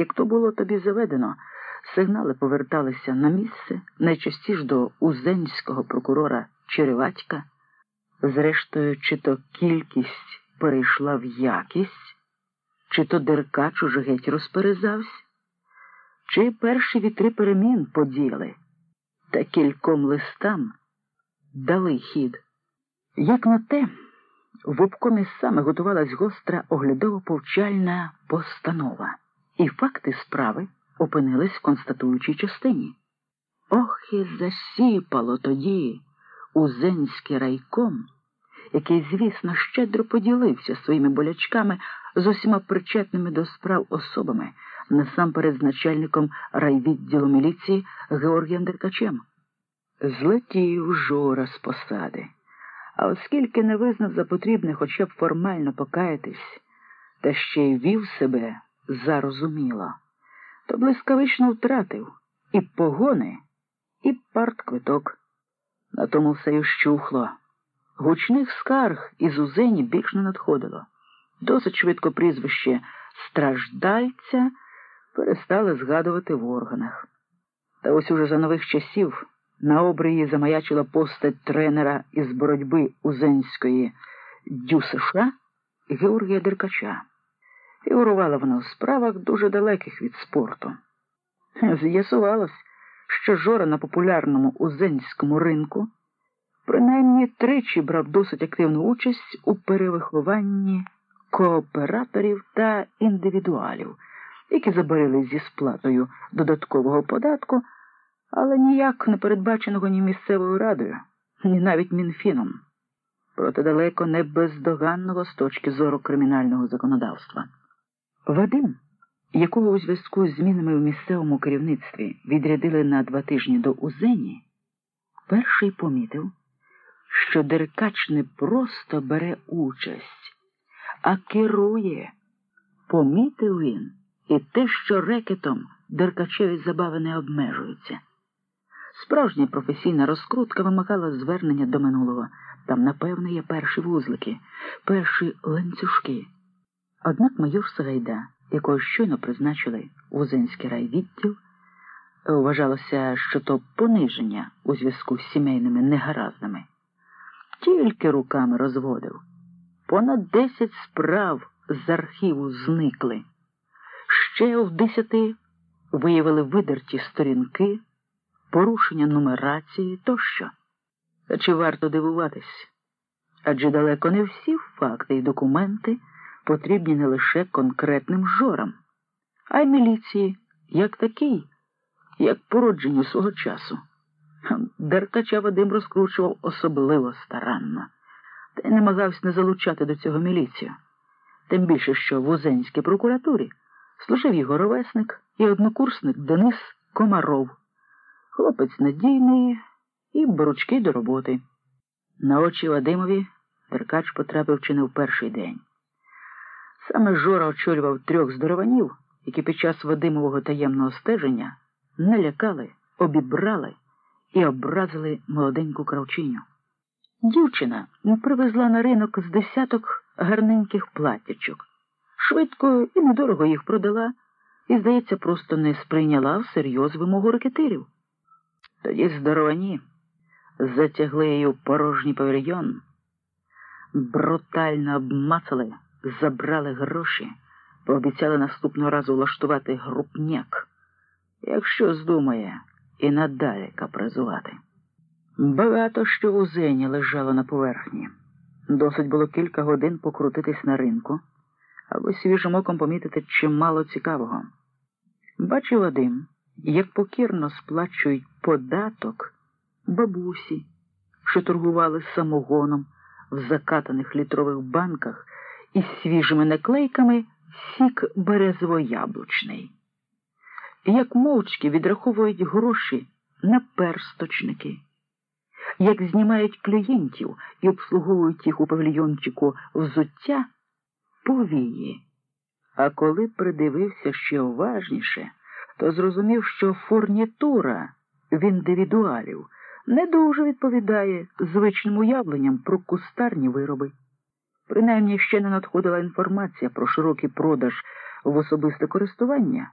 Як то було тобі заведено, сигнали поверталися на місце, найчастіше до узенського прокурора Череватька. Зрештою, чи то кількість перейшла в якість, чи то деркач уже геть розперезався, чи перші вітри перемін подіяли, та кільком листам дали хід. Як на те, в обкомі саме готувалась гостра оглядово-повчальна постанова, і факти справи опинились в констатуючій частині. Ох, і засіпало тоді узенський райком, який, звісно, щедро поділився своїми болячками з усіма причетними до справ особами, насамперед з начальником райвідділу міліції Георгієм Деркачем. Злетів жора з посади. А оскільки не визнав за потрібне хоча б формально покаятись, та ще й вів себе зарозуміло, то блискавично втратив і погони, і партквиток. На тому все й ущухло. Гучних скарг із Узені більш не надходило. Досить швидко прізвище страждальця перестали згадувати в органах. Та ось уже за нових часів на обрії замаячила постать тренера із боротьби Узенської ДЮСШ Георгія Деркача. Фігурувала вона у справах дуже далеких від спорту. З'ясувалось, що Жора на популярному узенському ринку принаймні тричі брав досить активну участь у перевихованні кооператорів та індивідуалів, які забарили зі сплатою додаткового податку, але ніяк не передбаченого ні місцевою радою, ні навіть Мінфіном, проте далеко не бездоганного з точки зору кримінального законодавства. Вадим, якого у зв'язку з змінами в місцевому керівництві відрядили на два тижні до Узені, перший помітив, що Деркач не просто бере участь, а керує. Помітив він і те, що рекетом Деркачеві забави не обмежуються. Справжня професійна розкрутка вимагала звернення до минулого. Там, напевно, є перші вузлики, перші ланцюжки. Однак майор Сагайда, якого щойно призначили в Узенський райвідділ, вважалося, що то пониження у зв'язку з сімейними негаразними, тільки руками розводив. Понад десять справ з архіву зникли. Ще в десяти виявили видерті сторінки, порушення нумерації тощо. Чи варто дивуватись? Адже далеко не всі факти і документи потрібні не лише конкретним жорам, а й міліції, як такий, як породженню свого часу. Деркача Вадим розкручував особливо старанно, та й намагався не залучати до цього міліцію. Тим більше, що в Узенській прокуратурі служив його ровесник і однокурсник Денис Комаров, хлопець надійний і боручки до роботи. На очі Вадимові Деркач потрапив чи не в перший день. Саме Жора очолював трьох здорованів, які під час Вадимового таємного стеження налякали, обібрали і образили молоденьку кравчиню. Дівчина привезла на ринок з десяток гарненьких платячок. Швидко і недорого їх продала і, здається, просто не сприйняла всерйоз вимогу рекетирів. Тоді здоровані затягли її в порожній павільйон, брутально обмацали, забрали гроші, пообіцяли наступного разу влаштувати групняк, якщо здумає, і надалі капризувати. Багато що у зені лежало на поверхні. Досить було кілька годин покрутитись на ринку, аби свіжим оком помітити чимало цікавого. Бачив Вадим, як покірно сплачують податок бабусі, що торгували самогоном в закатаних літрових банках із свіжими наклейками сік березово-яблучний. Як мовчки відраховують гроші на персточники, як знімають клієнтів і обслуговують їх у павільйончику взуття повії. А коли придивився ще уважніше, то зрозумів, що фурнітура в індивідуалів не дуже відповідає звичним уявленням про кустарні вироби. Принаймні ще не надходила інформація про широкий продаж в особисте користування